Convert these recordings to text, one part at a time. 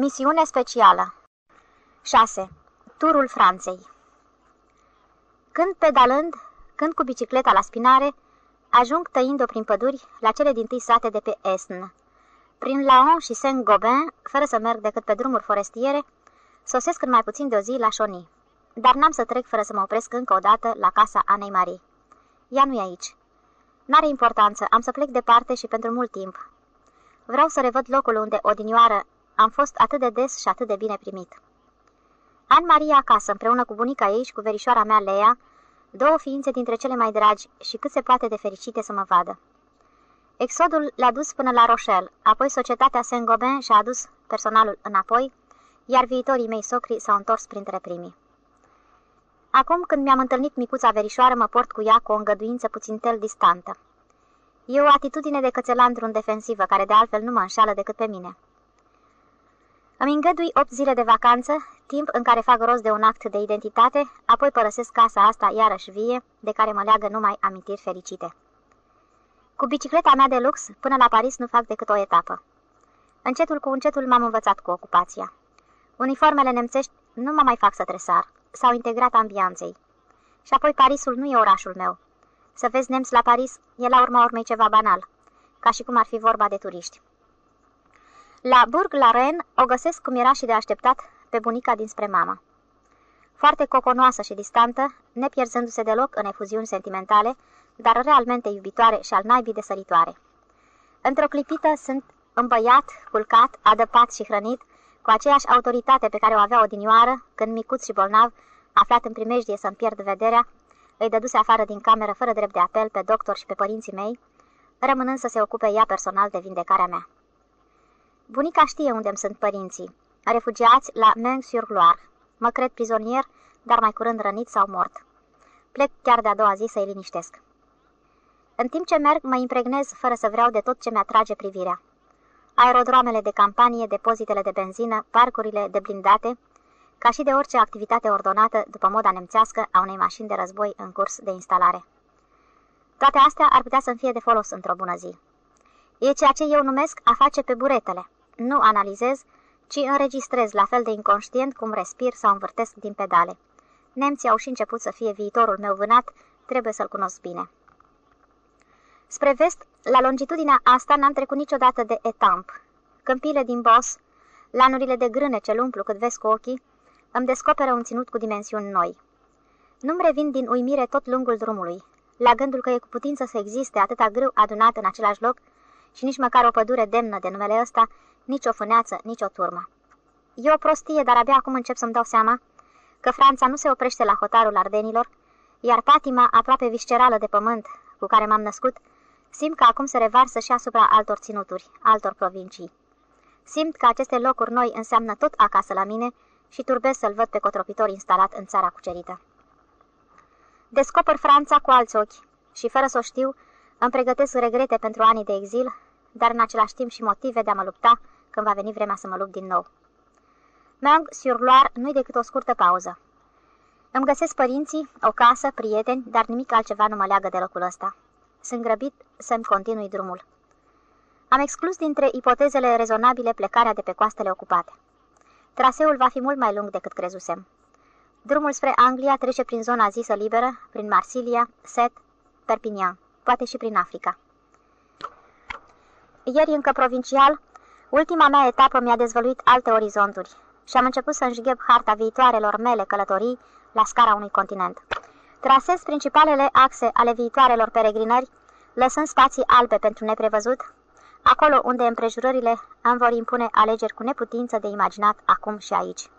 Misiune specială 6. Turul Franței Când pedalând, când cu bicicleta la spinare, ajung tăind-o prin păduri la cele din tâi sate de pe Esn. Prin Laon și Saint-Gobain, fără să merg decât pe drumuri forestiere, sosesc în mai puțin de o zi la Chauny. Dar n-am să trec fără să mă opresc încă o dată la casa Anei Marie. Ea nu e aici. N-are importanță, am să plec departe și pentru mult timp. Vreau să revăd locul unde, odinioară, am fost atât de des și atât de bine primit. An Maria acasă, împreună cu bunica ei și cu verișoara mea, Lea, două ființe dintre cele mai dragi și cât se poate de fericite să mă vadă. Exodul le-a dus până la Rochelle, apoi societatea Saint-Gobain și-a adus personalul înapoi, iar viitorii mei socri s-au întors printre primii. Acum, când mi-am întâlnit micuța verișoară, mă port cu ea cu o îngăduință puțin tel distantă. E o atitudine de cățelandru în defensivă, care de altfel nu mă înșală decât pe mine. Îmi îngădui 8 zile de vacanță, timp în care fac rost de un act de identitate, apoi părăsesc casa asta iarăși vie, de care mă leagă numai amintiri fericite. Cu bicicleta mea de lux, până la Paris nu fac decât o etapă. Încetul cu încetul m-am învățat cu ocupația. Uniformele nemțești nu mă mai fac să tresar, s-au integrat ambianței. Și apoi Parisul nu e orașul meu. Să vezi nemți la Paris e la urma urmei ceva banal, ca și cum ar fi vorba de turiști. La Burg la Ren o găsesc cum era și de așteptat pe bunica dinspre mama. Foarte coconoasă și distantă, nepierzându-se deloc în efuziuni sentimentale, dar realmente iubitoare și al naibii de săritoare. Într-o clipită sunt îmbăiat, culcat, adăpat și hrănit, cu aceeași autoritate pe care o avea odinioară, când micuț și bolnav, aflat în primejdie să-mi pierd vederea, îi dăduse afară din cameră fără drept de apel pe doctor și pe părinții mei, rămânând să se ocupe ea personal de vindecarea mea. Bunica știe unde sunt părinții, refugiați la Meung-sur-Loire. Mă cred prizonier, dar mai curând rănit sau mort. Plec chiar de-a doua zi să-i liniștesc. În timp ce merg, mă impregnez fără să vreau de tot ce mi-atrage privirea. Aerodromele de campanie, depozitele de benzină, parcurile de blindate, ca și de orice activitate ordonată după moda nemțească a unei mașini de război în curs de instalare. Toate astea ar putea să-mi fie de folos într-o bună zi. E ceea ce eu numesc a face pe buretele. Nu analizez, ci înregistrez la fel de inconștient cum respir sau învârtesc din pedale. Nemții au și început să fie viitorul meu vânat, trebuie să-l cunosc bine. Spre vest, la longitudinea asta n-am trecut niciodată de etamp. Câmpile din Bos, lanurile de grâne ce umplu cât vezi cu ochii, îmi descoperă un ținut cu dimensiuni noi. Nu-mi revin din uimire tot lungul drumului, la gândul că e cu putință să existe atâta grâu adunat în același loc și nici măcar o pădure demnă de numele ăsta, nici o fâneață, nici o turmă. E o prostie, dar abia acum încep să-mi dau seama că Franța nu se oprește la hotarul Ardenilor, iar patima aproape viscerală de pământ cu care m-am născut, simt că acum se revarsă și asupra altor ținuturi, altor provincii. Simt că aceste locuri noi înseamnă tot acasă la mine și turbez să-l văd pe cotropitor instalat în țara cucerită. Descoper Franța cu alți ochi și, fără să o știu, îmi pregătesc regrete pentru anii de exil, dar în același timp și motive de a mă lupta când va veni vremea să mă lupt din nou. Meung sur Loire nu-i decât o scurtă pauză. Îmi găsesc părinții, o casă, prieteni, dar nimic altceva nu mă leagă de locul ăsta. Sunt grăbit să-mi continui drumul. Am exclus dintre ipotezele rezonabile plecarea de pe coastele ocupate. Traseul va fi mult mai lung decât crezusem. Drumul spre Anglia trece prin zona zisă liberă, prin Marsilia, Set, Perpignan, poate și prin Africa. Ieri, încă provincial, ultima mea etapă mi-a dezvăluit alte orizonturi și am început să înșgheb harta viitoarelor mele călătorii la scara unui continent. Trasez principalele axe ale viitoarelor peregrinări, lăsând spații albe pentru neprevăzut, acolo unde împrejurările îmi vor impune alegeri cu neputință de imaginat acum și aici.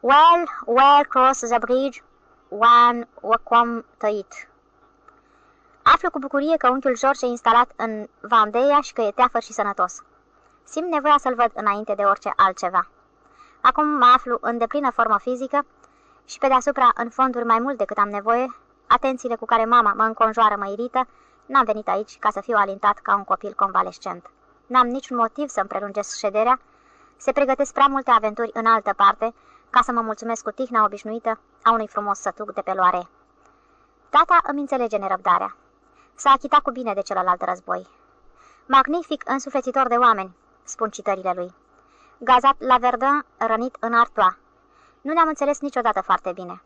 Well, well cross the bridge, one wacom tăit. Aflu cu bucurie că unchiul George e instalat în Vandeia și că e teafăr și sănătos. Simt nevoia să-l văd înainte de orice altceva. Acum mă aflu în deplină formă fizică și pe deasupra, în fonduri mai mult decât am nevoie, atențiile cu care mama mă înconjoară mă irită, n-am venit aici ca să fiu alintat ca un copil convalescent. N-am niciun motiv să-mi prelungesc șederea, se pregătesc prea multe aventuri în altă parte, ca să mă mulțumesc cu tihna obișnuită a unui frumos sătuc de pe loare. Tata îmi înțelege nerăbdarea. S-a achitat cu bine de celălalt război. Magnific însuflețitor de oameni, spun citările lui. gazat la Verdun, rănit în Artois. Nu ne-am înțeles niciodată foarte bine.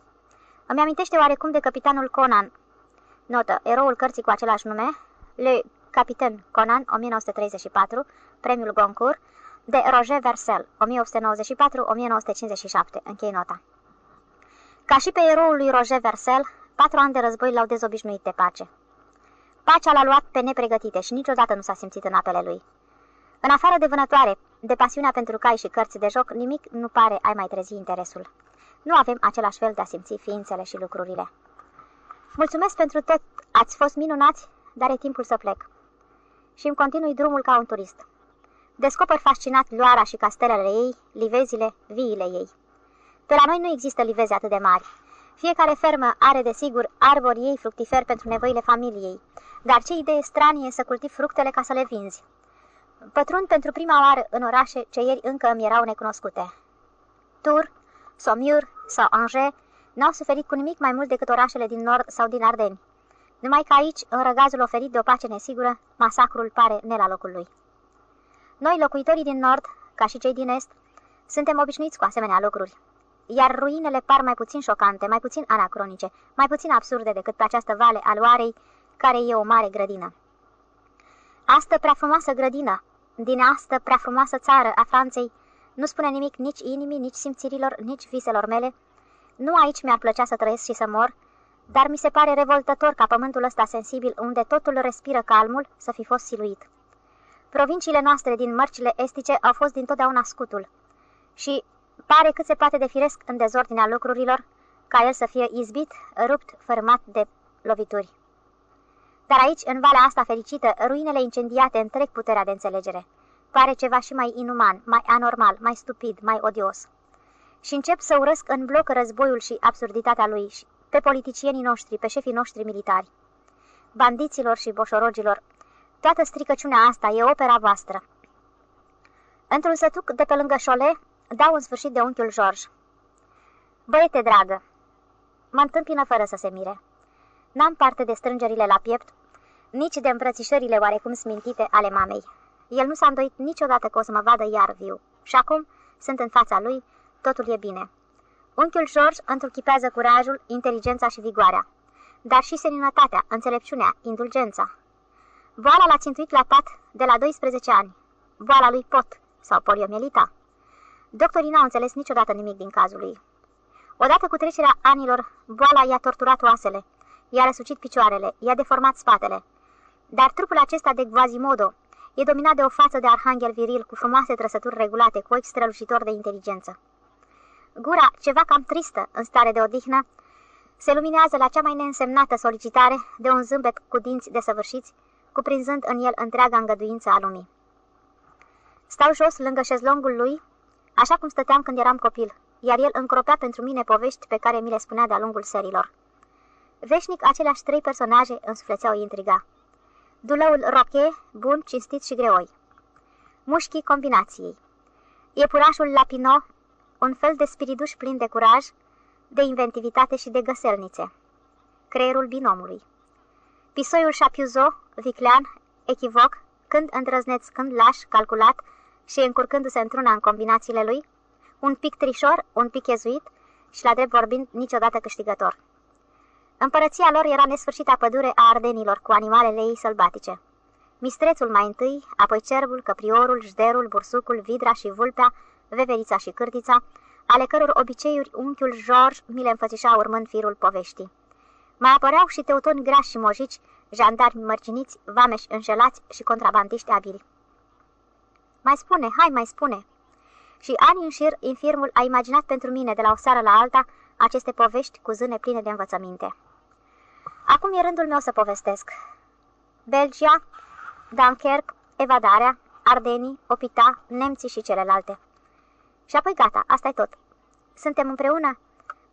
Îmi amintește oarecum de capitanul Conan. Notă, eroul cărții cu același nume, Le Capitaine Conan, 1934, premiul Goncourt, de Roger Versel, 1894-1957. Închei nota. Ca și pe eroul lui Roger Versel, patru ani de război l-au dezobișnuit de pace. Pacea l-a luat pe nepregătite și niciodată nu s-a simțit în apele lui. În afară de vânătoare, de pasiunea pentru cai și cărți de joc, nimic nu pare ai mai trezi interesul. Nu avem același fel de a simți ființele și lucrurile. Mulțumesc pentru tot, ați fost minunați, dar e timpul să plec. Și îmi continui drumul ca un turist. Descoper fascinat Loara și castelele ei, livezile, viile ei. Pe la noi nu există liveze atât de mari. Fiecare fermă are, desigur, arbori ei fructiferi pentru nevoile familiei, dar ce idee stranie să cultivi fructele ca să le vinzi. Pătrund pentru prima oară în orașe ce ieri încă îmi erau necunoscute. Tours, Saumur sau Angers n-au suferit cu nimic mai mult decât orașele din nord sau din Ardeni. Numai că aici, în răgazul oferit de o pace nesigură, masacrul pare ne la locul lui. Noi, locuitorii din nord, ca și cei din est, suntem obișnuiți cu asemenea lucruri, iar ruinele par mai puțin șocante, mai puțin anacronice, mai puțin absurde decât pe această vale al Oarei, care e o mare grădină. Astă prea frumoasă grădină, din astă prea frumoasă țară a Franței, nu spune nimic nici inimii, nici simțirilor, nici viselor mele. Nu aici mi-ar plăcea să trăiesc și să mor, dar mi se pare revoltător ca pământul ăsta sensibil, unde totul respiră calmul, să fi fost siluit. Provinciile noastre din mărcile estice au fost dintotdeauna scutul și pare cât se poate de firesc în dezordinea lucrurilor, ca el să fie izbit, rupt, fărâmat de lovituri. Dar aici, în valea asta fericită, ruinele incendiate întrec puterea de înțelegere. Pare ceva și mai inuman, mai anormal, mai stupid, mai odios. Și încep să urăsc în bloc războiul și absurditatea lui, și pe politicienii noștri, pe șefii noștri militari. Bandiților și boșorogilor, toată stricăciunea asta e opera voastră. Într-un sătuc de pe lângă șole, dau în sfârșit de unchiul George. Băiete dragă, mă întâmpină fără să se mire. N-am parte de strângerile la piept, nici de îmbrățișările oarecum smintite ale mamei. El nu s-a îndoit niciodată că o să mă vadă iar viu. Și acum sunt în fața lui, totul e bine. Unchiul George întruchipează curajul, inteligența și vigoarea, dar și seninătatea, înțelepciunea, indulgența. Boala l-a țintuit la pat de la 12 ani, boala lui Pot sau poliomielita. Doctorii n-au înțeles niciodată nimic din cazul lui. Odată cu trecerea anilor, boala i-a torturat oasele, i-a răsucit picioarele, i-a deformat spatele. Dar trupul acesta de Quasimodo e dominat de o față de arhanghel viril cu frumoase trăsături regulate, cu ochi strălucitori de inteligență. Gura, ceva cam tristă, în stare de odihnă, se luminează la cea mai neînsemnată solicitare de un zâmbet cu dinți desăvârșiți, cuprinzând în el întreaga îngăduință a lumii. Stau jos lângă șezlongul lui, așa cum stăteam când eram copil, iar el încropea pentru mine povești pe care mi le spunea de-a lungul serilor. Veșnic aceleași trei personaje însuflețeau intriga. Dulăul roche, bun, cinstit și greoi. Mușchii combinației. Iepurașul Lapino, un fel de spiriduș plin de curaj, de inventivitate și de găselnițe. Creierul binomului. Pisoiul Chapiuzo, viclean, echivoc, când îndrăzneț, când laș, calculat și încurcându-se într-una în combinațiile lui, un pic trișor, un pic ezuit și, la drept vorbind, niciodată câștigător. Împărăția lor era nesfârșita pădure a ardenilor cu animalele ei sălbatice. Mistrețul mai întâi, apoi cerbul, căpriorul, jderul, bursucul, vidra și vulpea, veverița și cârtița, ale căror obiceiuri unchiul George mi le înfățișa urmând firul poveștii. Mai apăreau și teutoni grași și mojici, jandarmi mărciniți, vameși înșelați și contrabandiști abili. Mai spune, hai, mai spune! Și ani în șir, infirmul a imaginat pentru mine de la o seară la alta aceste povești cu zâne pline de învățăminte. Acum e rândul meu să povestesc. Belgia, Dunkerque, Evadarea, Ardenii, Opita, nemții și celelalte. Și apoi gata, asta e tot. Suntem împreună,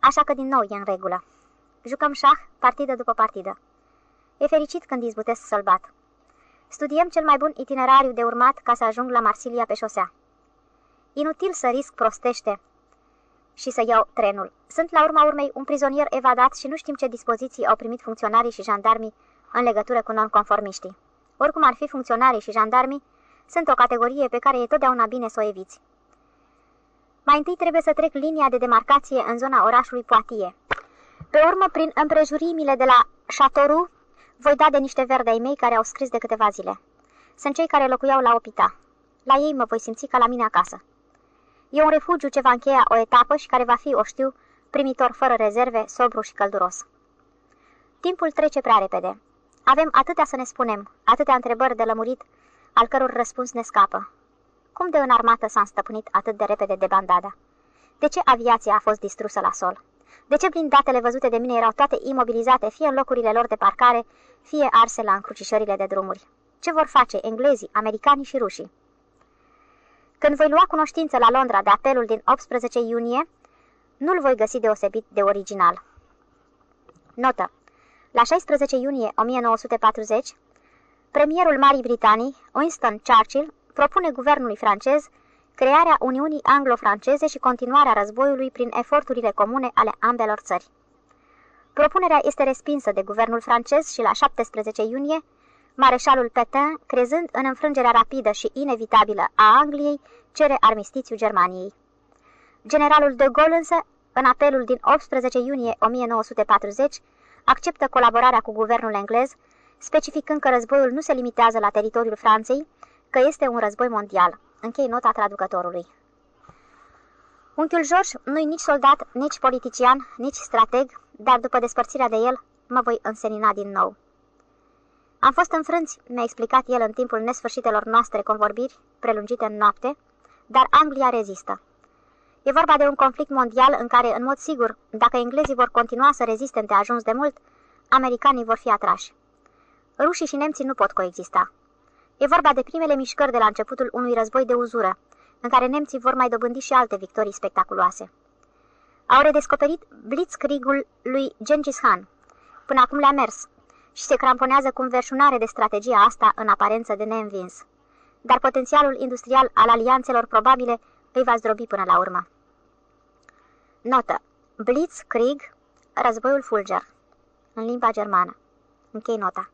așa că din nou e în regulă. Jucăm șah, partidă după partidă. E fericit când izbutesc să-l bat. Studiem cel mai bun itinerariu de urmat ca să ajung la Marsilia pe șosea. Inutil să risc prostește și să iau trenul. Sunt la urma urmei un prizonier evadat și nu știm ce dispoziții au primit funcționarii și jandarmii în legătură cu nonconformiștii. Oricum ar fi funcționarii și jandarmii, sunt o categorie pe care e totdeauna bine să o eviți. Mai întâi trebuie să trec linia de demarcație în zona orașului Poitiers. Pe urmă, prin împrejurimile de la Châteauroux, voi da de niște verdei mei care au scris de câteva zile. Sunt cei care locuiau la Opita. La ei mă voi simți ca la mine acasă. E un refugiu ce va încheia o etapă și care va fi, o știu, primitor fără rezerve, sobru și călduros. Timpul trece prea repede. Avem atâtea să ne spunem, atâtea întrebări de lămurit, al căror răspuns ne scapă. Cum de în armată s-a înstăpânit atât de repede de bandada? De ce aviația a fost distrusă la sol? De ce blindatele văzute de mine erau toate imobilizate, fie în locurile lor de parcare, fie arse la încrucișările de drumuri? Ce vor face englezii, americanii și rușii? Când voi lua cunoștință la Londra de apelul din 18 iunie, nu-l voi găsi deosebit de original. Notă. La 16 iunie 1940, premierul Marii Britanii, Winston Churchill, propune guvernului francez crearea Uniunii Anglo-Franceze și continuarea războiului prin eforturile comune ale ambelor țări. Propunerea este respinsă de guvernul francez și la 17 iunie, mareșalul Petain, crezând în înfrângerea rapidă și inevitabilă a Angliei, cere armistițiu Germaniei. Generalul de Gaulle însă, în apelul din 18 iunie 1940, acceptă colaborarea cu guvernul englez, specificând că războiul nu se limitează la teritoriul Franței, că este un război mondial. Închei nota traducătorului. Unchiul George nu-i nici soldat, nici politician, nici strateg, dar după despărțirea de el, mă voi însenina din nou. Am fost înfrânți, mi-a explicat el în timpul nesfârșitelor noastre convorbiri, prelungite în noapte, dar Anglia rezistă. E vorba de un conflict mondial în care, în mod sigur, dacă englezii vor continua să reziste de ajuns de mult, americanii vor fi atrași. Rușii și nemții nu pot coexista. E vorba de primele mișcări de la începutul unui război de uzură, în care nemții vor mai dobândi și alte victorii spectaculoase. Au redescoperit blitzkriegul lui Gengis Khan. Până acum le-a mers și se cramponează cu înverșunare de strategia asta în aparență de neînvins. Dar potențialul industrial al alianțelor probabile îi va zdrobi până la urmă. Notă. Blitzkrieg, războiul fulger, în limba germană. Închei nota.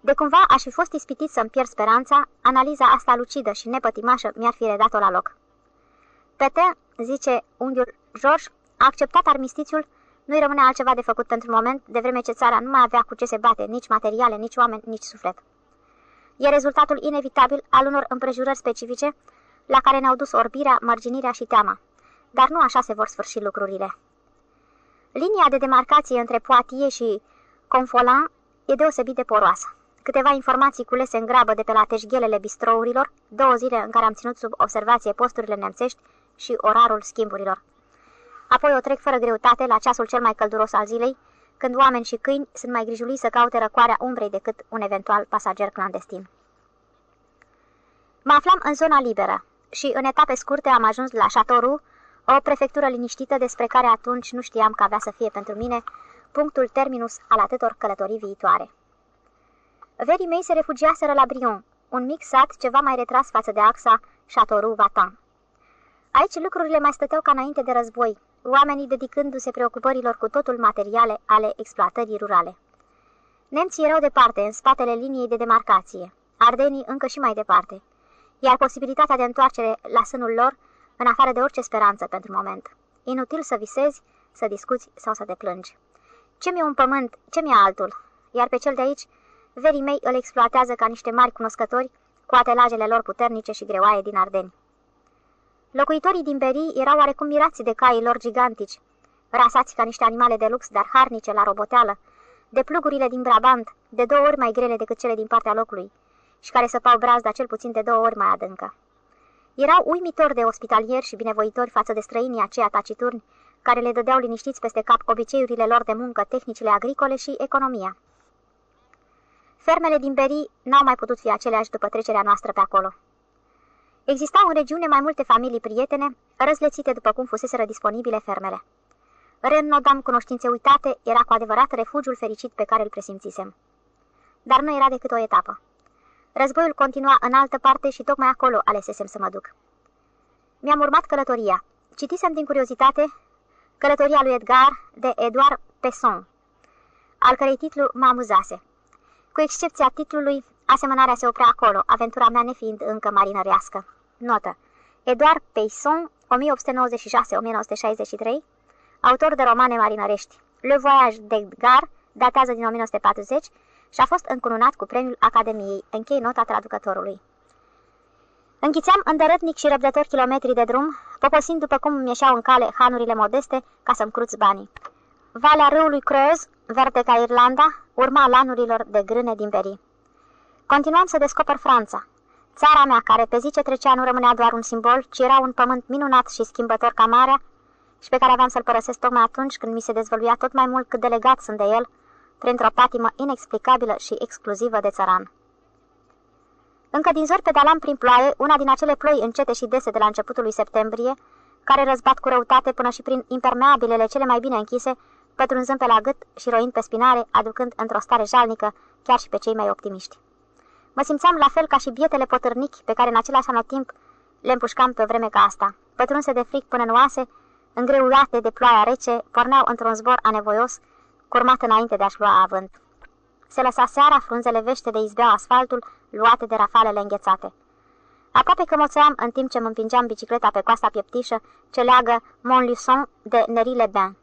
De cumva aș fi fost ispitit să-mi pierd speranța, analiza asta lucidă și nepătimașă mi-ar fi redat-o la loc. Pete, zice unghiul George, a acceptat armistițiul, nu-i rămâne altceva de făcut pentru moment, de vreme ce țara nu mai avea cu ce se bate, nici materiale, nici oameni, nici suflet. E rezultatul inevitabil al unor împrejurări specifice la care ne-au dus orbirea, mărginirea și teama. Dar nu așa se vor sfârși lucrurile. Linia de demarcație între Poitiers și Confolan e deosebit de poroasă. Câteva informații culese în grabă de pe la teșghelele bistrourilor, două zile în care am ținut sub observație posturile nemțești și orarul schimburilor. Apoi o trec fără greutate la ceasul cel mai călduros al zilei, când oameni și câini sunt mai grijuliți să caute răcoarea umbrei decât un eventual pasager clandestin. Mă aflam în zona liberă și în etape scurte am ajuns la Châteauroux, o prefectură liniștită despre care atunci nu știam că avea să fie pentru mine punctul terminus al atâtor călătorii viitoare. Verii mei se refugiaseră la Brion, un mic sat ceva mai retras față de axa Châteauroux-Vatan. Aici lucrurile mai stăteau ca înainte de război, oamenii dedicându-se preocupărilor cu totul materiale ale exploatării rurale. Nemții erau departe, în spatele liniei de demarcație, ardenii încă și mai departe, iar posibilitatea de întoarcere la sânul lor, în afară de orice speranță pentru moment. Inutil să visezi, să discuți sau să te plângi. Ce mi-e un pământ, ce mi-e altul? Iar pe cel de aici, verii mei îl exploatează ca niște mari cunoscători cu atelajele lor puternice și greoaie din Ardeni. Locuitorii din Berii erau oarecum mirați de caii lor gigantici, rasați ca niște animale de lux, dar harnice la roboteală, de plugurile din Brabant, de două ori mai grele decât cele din partea locului, și care săpau brazda cel puțin de două ori mai adâncă. Erau uimitori de ospitalieri și binevoitori față de străinii aceia taciturni, care le dădeau liniștiți peste cap obiceiurile lor de muncă, tehnicile agricole și economia. Fermele din Berii n-au mai putut fi aceleași după trecerea noastră pe acolo. Existau în regiune mai multe familii prietene, răzlețite după cum fuseseră disponibile fermele. Reînnodam cunoștințe uitate, era cu adevărat refugiul fericit pe care îl presimțisem. Dar nu era decât o etapă. Războiul continua în altă parte și tocmai acolo alesesem să mă duc. Mi-am urmat călătoria. Citisem din curiozitate Călătoria lui Edgar de Edouard Pesson, al cărei titlu mă amuzase. Cu excepția titlului, asemănarea se oprea acolo, aventura mea nefiind încă marinărească. Notă. Eduard Pesson 1896-1963, autor de romane marinărești. Le Voyage d'Edgar datează din 1940 și a fost încununat cu premiul Academiei. Închei nota traducătorului. Închițeam îndărătnic și răbdător kilometri de drum, poposind după cum îmi ieșeau în cale hanurile modeste ca să-mi cruț banii. Valea râului Creuse, verde ca Irlanda, urma lanurilor de grâne din perii. Continuam să descoper Franța, țara mea care pe zi ce trecea nu rămânea doar un simbol, ci era un pământ minunat și schimbător ca marea și pe care aveam să-l părăsesc tocmai atunci când mi se dezvăluia tot mai mult cât delegat sunt de el, printr-o patimă inexplicabilă și exclusivă de țăran. Încă din zori pedalam prin ploaie, una din acele ploi încete și dese de la începutul lui septembrie, care răzbat cu răutate până și prin impermeabilele cele mai bine închise, pătrunzând pe la gât și roind pe spinare, aducând într-o stare jalnică chiar și pe cei mai optimiști. Mă simțeam la fel ca și bietele potârnichi pe care în același anotimp le împușcam pe o vreme ca asta. Pătrunse de fric până în oase, îngreulate de ploaia rece, porneau într-un zbor anevoios, curmat înainte de a-și lua avânt. Se lăsa seara, frunzele vește de izbeau asfaltul, luate de rafalele înghețate. Aproape că moțeam în timp ce mă împingeam bicicleta pe coasta pieptișă ce leagă Montluçon de Nery-le-Bain.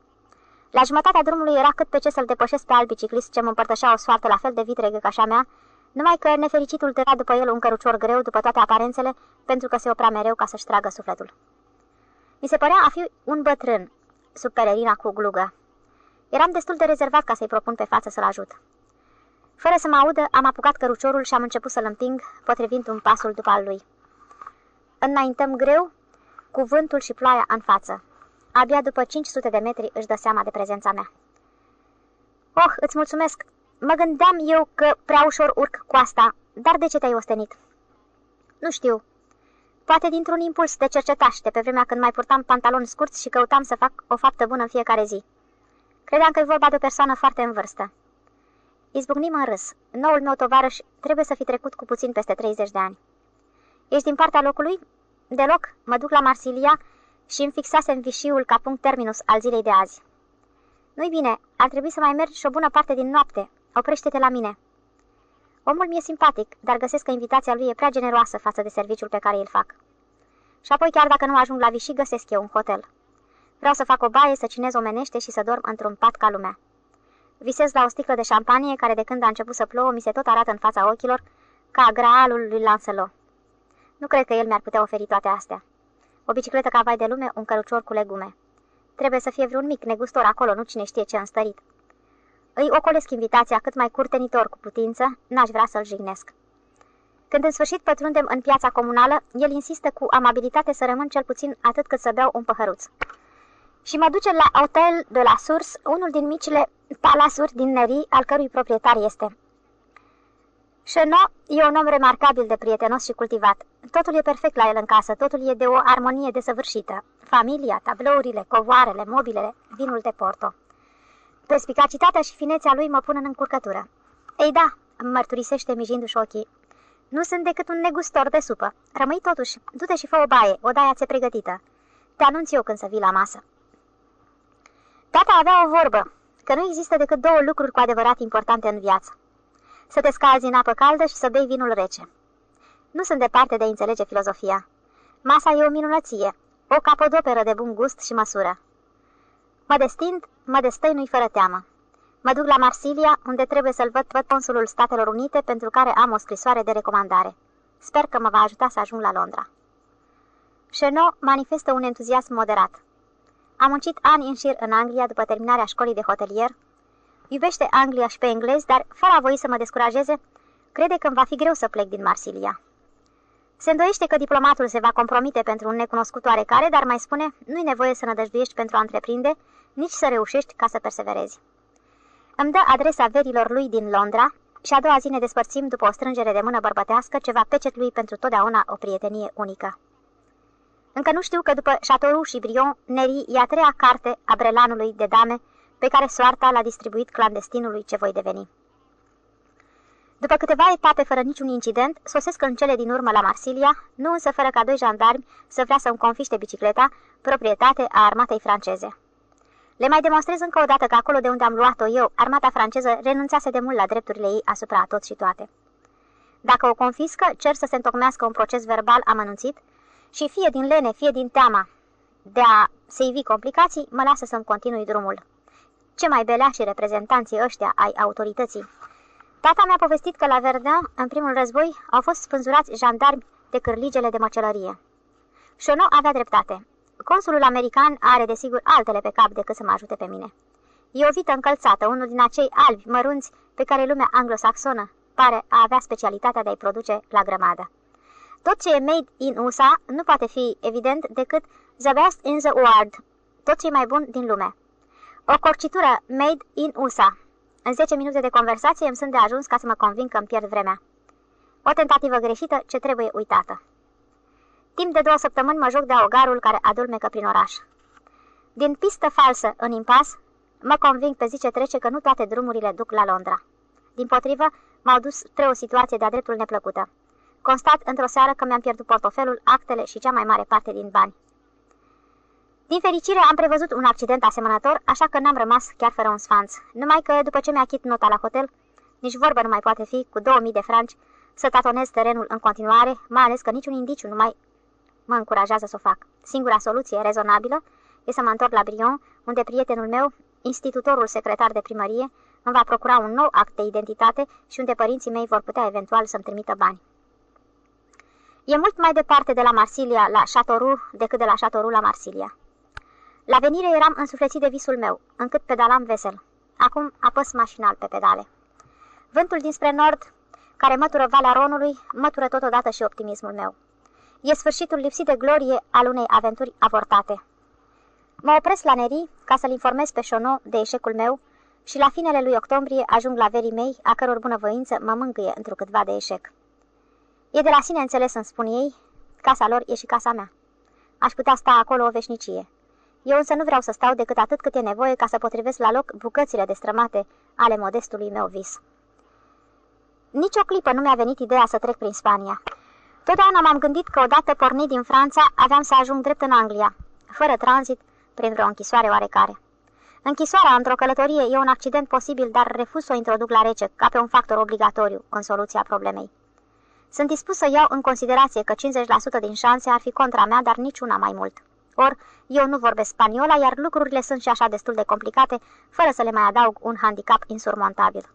La jumătatea drumului era cât pe ce să-l depășesc pe alt biciclist ce mă împărtășea o soartă la fel de vitregă ca și a mea, numai că nefericitul tăia după el un cărucior greu după toate aparențele, pentru că se oprea mereu ca să-și tragă sufletul. Mi se părea a fi un bătrân, sub pelerina cu glugă. Eram destul de rezervat ca să-i propun pe față să-l ajut. Fără să mă audă, am apucat căruciorul și am început să-l împing, potrivind un pasul după al lui. Înaintăm greu, cu vântul și ploaia în față. Abia după 500 de metri își dă seama de prezența mea. Oh, îți mulțumesc! Mă gândeam eu că prea ușor urc cu asta, dar de ce te-ai ostenit? Nu știu. Poate dintr-un impuls de cercetaște, pe vremea când mai purtam pantaloni scurți și căutam să fac o faptă bună în fiecare zi. Credeam că e vorba de o persoană foarte în vârstă. Izbucnim în râs. Noul meu tovarăș trebuie să fi trecut cu puțin peste 30 de ani. Ești din partea locului? Deloc, mă duc la Marsilia și îmi fixasem vișiul ca punct terminus al zilei de azi. Nu-i bine, ar trebui să mai mergi și o bună parte din noapte. Oprește-te la mine. Omul mi-e simpatic, dar găsesc că invitația lui e prea generoasă față de serviciul pe care îl fac. Și apoi, chiar dacă nu ajung la Vichy, găsesc eu un hotel. Vreau să fac o baie, să cinez omenește și să dorm într-un pat ca lumea. Visez la o sticlă de șampanie care de când a început să plouă mi se tot arată în fața ochilor ca graalul lui Lancelot. Nu cred că el mi-ar putea oferi toate astea. O bicicletă ca vai de lume, un cărucior cu legume. Trebuie să fie vreun mic negustor acolo, nu cine știe ce înstărit. Îi ocolesc invitația cât mai curtenitor cu putință, n-aș vrea să-l jignesc. Când în sfârșit pătrundem în piața comunală, el insistă cu amabilitate să rămân cel puțin atât cât să beau un păhăruț. Și mă duce la Hotel de la Surs, unul din micile palasuri din Neri, al cărui proprietar este. Chenot e un om remarcabil de prietenos și cultivat. Totul e perfect la el în casă, totul e de o armonie desăvârșită. Familia, tablourile, covoarele, mobilele, vinul de Porto. Perspicacitatea și finețea lui mă pun în încurcătură. Ei da, mărturisește mijindu-și ochii. Nu sunt decât un negustor de supă. Rămâi totuși, du-te și fă o baie, o daia ți pregătită. Te anunț eu când să vii la masă. Tata avea o vorbă, că nu există decât două lucruri cu adevărat importante în viață. Să te scalzi în apă caldă și să bei vinul rece. Nu sunt departe de a înțelege filozofia. Masa e o minunăție, o capodoperă de bun gust și măsură. Mă destind, mă destăinui fără teamă. Mă duc la Marsilia, unde trebuie să-l văd pe consulul Statelor Unite, pentru care am o scrisoare de recomandare. Sper că mă va ajuta să ajung la Londra. Chenot manifestă un entuziasm moderat. Am muncit ani în șir în Anglia după terminarea școlii de hotelier. Iubește Anglia și pe englez, dar fără a voi să mă descurajeze, crede că îmi va fi greu să plec din Marsilia. Se îndoiește că diplomatul se va compromite pentru un necunoscut oarecare, dar mai spune, nu-i nevoie să nădăjduiești pentru a întreprinde, nici să reușești ca să perseverezi. Îmi dă adresa verilor lui din Londra și a doua zi ne despărțim după o strângere de mână bărbătească ce va pecet lui pentru totdeauna o prietenie unică. Încă nu știu că după Chateau și Brion, Neri e a treia carte a brelanului de dame pe care soarta l-a distribuit clandestinului ce voi deveni. După câteva etape fără niciun incident, sosesc în cele din urmă la Marsilia, nu însă fără ca doi jandarmi să vrea să-mi confiște bicicleta, proprietate a armatei franceze. Le mai demonstrez încă o dată că acolo de unde am luat-o eu, armata franceză renunțase de mult la drepturile ei asupra a tot și toate. Dacă o confiscă, cer să se întocmească un proces verbal amănunțit și fie din lene, fie din teama de a se ivi complicații, mă lasă să-mi continui drumul. Ce mai belea și reprezentanții ăștia ai autorității. Tata mi-a povestit că la Verdun, în primul război, au fost spânzurați jandarmi de cârligele de măcelărie. Șono avea dreptate. Consulul american are, desigur, altele pe cap decât să mă ajute pe mine. E o vită încălțată, unul din acei albi mărunți pe care lumea anglosaxonă pare a avea specialitatea de a-i produce la grămadă. Tot ce e made in USA nu poate fi evident decât the best in the world, tot ce e mai bun din lume. O corcitură made in USA. În 10 minute de conversație îmi sunt de ajuns ca să mă conving că îmi pierd vremea. O tentativă greșită ce trebuie uitată. Timp de două săptămâni mă joc de ogarul care adulmecă prin oraș. Din pistă falsă în impas, mă conving pe zi ce trece că nu toate drumurile duc la Londra. Din potrivă, m-au dus spre o situație de-a dreptul neplăcută. Constat într-o seară că mi-am pierdut portofelul, actele și cea mai mare parte din bani. Din fericire am prevăzut un accident asemănător, așa că n-am rămas chiar fără un sfanț. Numai că după ce mi-a chit nota la hotel, nici vorbă nu mai poate fi, cu 2000 de franci, să tatonez terenul în continuare, mai ales că niciun indiciu nu mai mă încurajează să o fac. Singura soluție rezonabilă e să mă întorc la Brion, unde prietenul meu, institutorul secretar de primărie, îmi va procura un nou act de identitate și unde părinții mei vor putea eventual să-mi trimită bani. E mult mai departe de la Marsilia la Chateauroux decât de la Chateauroux la Marsilia. La venire eram însuflețit de visul meu, încât pedalam vesel. Acum apăs mașinal pe pedale. Vântul dinspre nord, care mătură Valea Ronului, mătură totodată și optimismul meu. E sfârșitul lipsit de glorie al unei aventuri avortate. Mă opresc la Neri ca să-l informez pe Șono de eșecul meu și la finele lui octombrie ajung la verii mei, a căror bunăvoință mă mângâie întrucâtva de eșec. E de la sine înțeles să-mi spun ei, casa lor e și casa mea. Aș putea sta acolo o veșnicie. Eu însă nu vreau să stau decât atât cât e nevoie ca să potrivesc la loc bucățile destrămate ale modestului meu vis. Nici o clipă nu mi-a venit ideea să trec prin Spania. Totdeauna m-am gândit că odată pornit din Franța aveam să ajung drept în Anglia, fără tranzit, prin vreo închisoare oarecare. Închisoarea într-o călătorie e un accident posibil, dar refuz să o introduc la rece, ca pe un factor obligatoriu în soluția problemei. Sunt dispus să iau în considerație că 50% din șanse ar fi contra mea, dar niciuna mai mult. Or, eu nu vorbesc spaniola, iar lucrurile sunt și așa destul de complicate, fără să le mai adaug un handicap insurmontabil.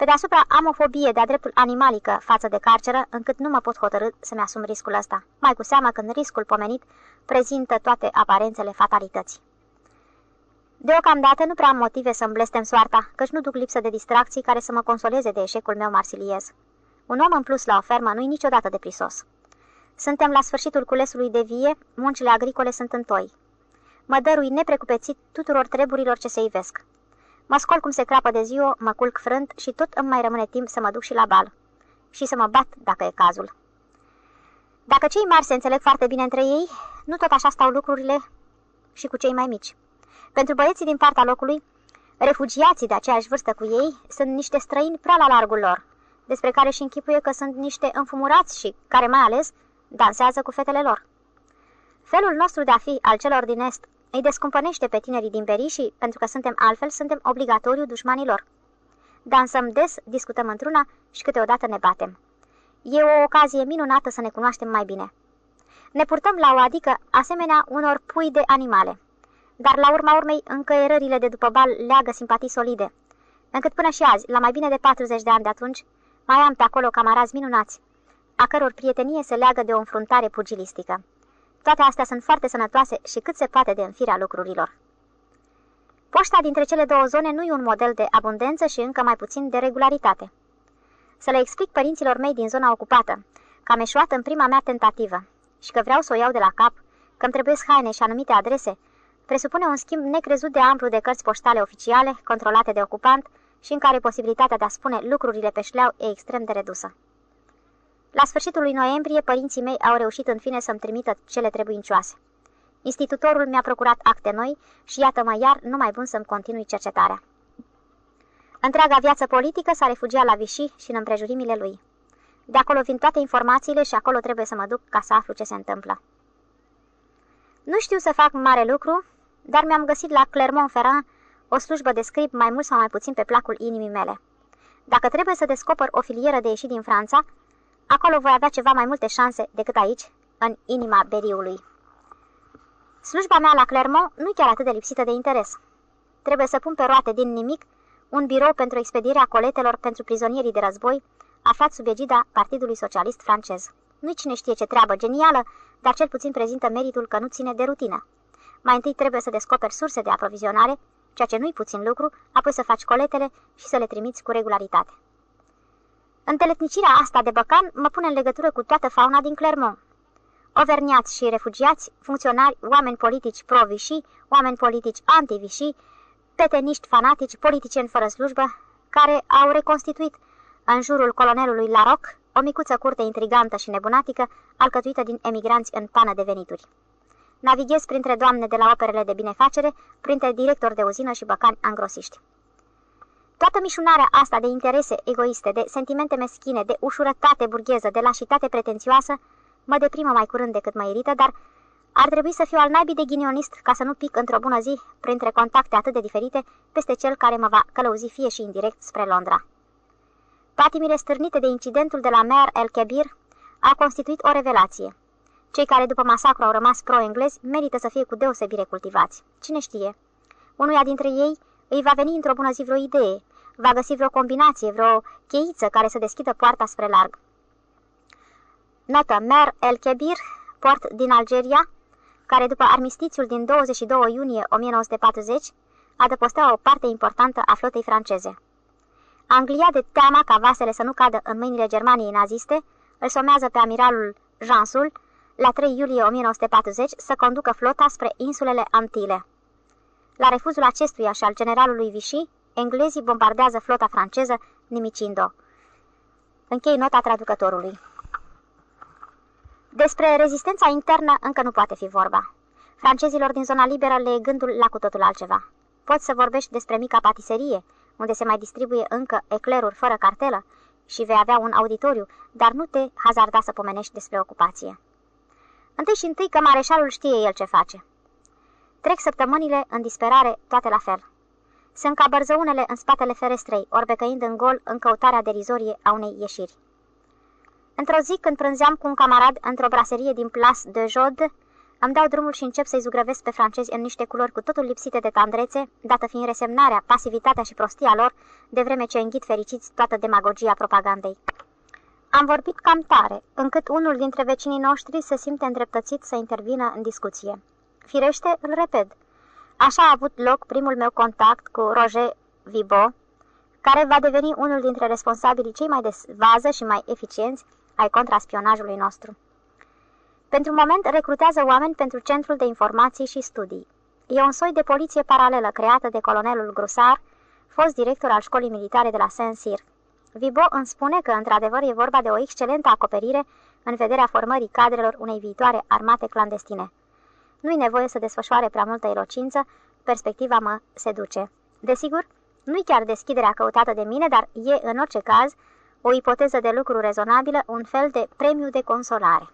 Pe deasupra am o fobie de-a dreptul animalică față de carceră, încât nu mă pot hotărâ să-mi asum riscul ăsta, mai cu seamă când riscul pomenit prezintă toate aparențele fatalității. Deocamdată nu prea am motive să-mi blestem soarta, căci nu duc lipsă de distracții care să mă consoleze de eșecul meu marsiliez. Un om în plus la o fermă nu-i niciodată de prisos. Suntem la sfârșitul culesului de vie, muncile agricole sunt întoi. Mă dărui neprecupețit tuturor treburilor ce se ivesc. Mă scol cum se crapă de ziua, mă culc frânt și tot îmi mai rămâne timp să mă duc și la bal. Și să mă bat, dacă e cazul. Dacă cei mari se înțeleg foarte bine între ei, nu tot așa stau lucrurile și cu cei mai mici. Pentru băieții din partea locului, refugiații de aceeași vârstă cu ei sunt niște străini prea la largul lor, despre care și închipuie că sunt niște înfumurați și care mai ales dansează cu fetele lor. Felul nostru de a fi al celor din Est îi descumpănește pe tinerii din Beri și, pentru că suntem altfel, suntem obligatoriu dușmanilor. Dansăm des, discutăm într-una și câteodată ne batem. E o ocazie minunată să ne cunoaștem mai bine. Ne purtăm la o adică asemenea unor pui de animale. Dar la urma urmei, încăierările de după bal leagă simpatii solide, încât până și azi, la mai bine de 40 de ani de atunci, mai am pe acolo camarazi minunați, a căror prietenie se leagă de o înfruntare pugilistică. Toate astea sunt foarte sănătoase și cât se poate de înfirea lucrurilor. Poșta dintre cele două zone nu e un model de abundență și încă mai puțin de regularitate. Să le explic părinților mei din zona ocupată că am eșuat în prima mea tentativă și că vreau să o iau de la cap, că îmi trebuie haine și anumite adrese, presupune un schimb necrezut de amplu de cărți poștale oficiale, controlate de ocupant și în care posibilitatea de a spune lucrurile pe șleau e extrem de redusă. La sfârșitul lui noiembrie, părinții mei au reușit în fine să-mi trimită cele trebuincioase. Institutorul mi-a procurat acte noi și iată-mă iar numai bun să-mi continui cercetarea. Întreaga viață politică s-a refugiat la Vichy și în împrejurimile lui. De acolo vin toate informațiile și acolo trebuie să mă duc ca să aflu ce se întâmplă. Nu știu să fac mare lucru, dar mi-am găsit la Clermont-Ferrand o slujbă de scrip mai mult sau mai puțin pe placul inimii mele. Dacă trebuie să descoper o filieră de ieșit din Franța, acolo voi avea ceva mai multe șanse decât aici, în inima beriului. Slujba mea la Clermont nu chiar atât de lipsită de interes. Trebuie să pun pe roate din nimic un birou pentru expedierea coletelor pentru prizonierii de război, aflat sub egida Partidului Socialist francez. Nu-i cine știe ce treabă genială, dar cel puțin prezintă meritul că nu ține de rutină. Mai întâi trebuie să descoperi surse de aprovizionare, ceea ce nu-i puțin lucru, apoi să faci coletele și să le trimiți cu regularitate. Înteletnicirea asta de băcan mă pune în legătură cu toată fauna din Clermont. Overniați și refugiați, funcționari, oameni politici pro-vișii, oameni politici anti-vișii, peteniști fanatici, politicieni fără slujbă, care au reconstituit în jurul colonelului Laroc o micuță curte intrigantă și nebunatică, alcătuită din emigranți în pană de venituri. Navighez printre doamne de la operele de binefacere, printre directori de uzină și băcani angrosiști. Toată mișunarea asta de interese egoiste, de sentimente meschine, de ușurătate burgheză, de lașitate pretențioasă, mă deprimă mai curând decât mă irită, dar ar trebui să fiu al naibii de ghinionist ca să nu pic într-o bună zi, printre contacte atât de diferite, peste cel care mă va călăuzi fie și indirect spre Londra. Patimile stârnite de incidentul de la Mer El Kebir a constituit o revelație. Cei care după masacru au rămas pro-englezi merită să fie cu deosebire cultivați. Cine știe? Unuia dintre ei îi va veni într-o bună zi vreo idee, va găsi vreo combinație, vreo cheiță care să deschidă poarta spre larg. Notă Mer El Kebir, port din Algeria, care după armistițiul din 22 iunie 1940 adăpostea o parte importantă a flotei franceze. Anglia, de teama ca vasele să nu cadă în mâinile Germaniei naziste, îl somează pe amiralul Jansul, la 3 iulie 1940, să conducă flota spre insulele Antile. La refuzul acestuia și al generalului Vichy, englezii bombardează flota franceză, nimicind-o. Închei nota traducătorului. Despre rezistența internă încă nu poate fi vorba. Francezilor din zona liberă le e gândul la cu totul altceva. Poți să vorbești despre mica patiserie, unde se mai distribuie încă ecleruri fără cartelă și vei avea un auditoriu, dar nu te hazarda să pomenești despre ocupație. Întâi și întâi că mareșalul știe el ce face. Trec săptămânile în disperare, toate la fel. Sunt ca bărzăunele în spatele ferestrei, orbecăind în gol în căutarea derizorie a unei ieșiri. Într-o zi, când prânzeam cu un camarad într-o braserie din Place de Jode, îmi dau drumul și încep să-i zugrăvesc pe francezi în niște culori cu totul lipsite de tandrețe, dată fiind resemnarea, pasivitatea și prostia lor, de vreme ce înghit fericiți toată demagogia propagandei. Am vorbit cam tare, încât unul dintre vecinii noștri se simte îndreptățit să intervină în discuție. Firește, îl repet. Așa a avut loc primul meu contact cu Roger Vibo, care va deveni unul dintre responsabilii cei mai de vază și mai eficienți ai contraspionajului nostru. Pentru moment recrutează oameni pentru Centrul de Informații și Studii. E un soi de poliție paralelă creată de colonelul Grusar, fost director al școlii militare de la Saint-Cyr. Vibo îmi spune că, într-adevăr, e vorba de o excelentă acoperire în vederea formării cadrelor unei viitoare armate clandestine. Nu-i nevoie să desfășoare prea multă elocință, perspectiva mă seduce. Desigur, nu-i chiar deschiderea căutată de mine, dar e, în orice caz, o ipoteză de lucru rezonabilă, un fel de premiu de consolare.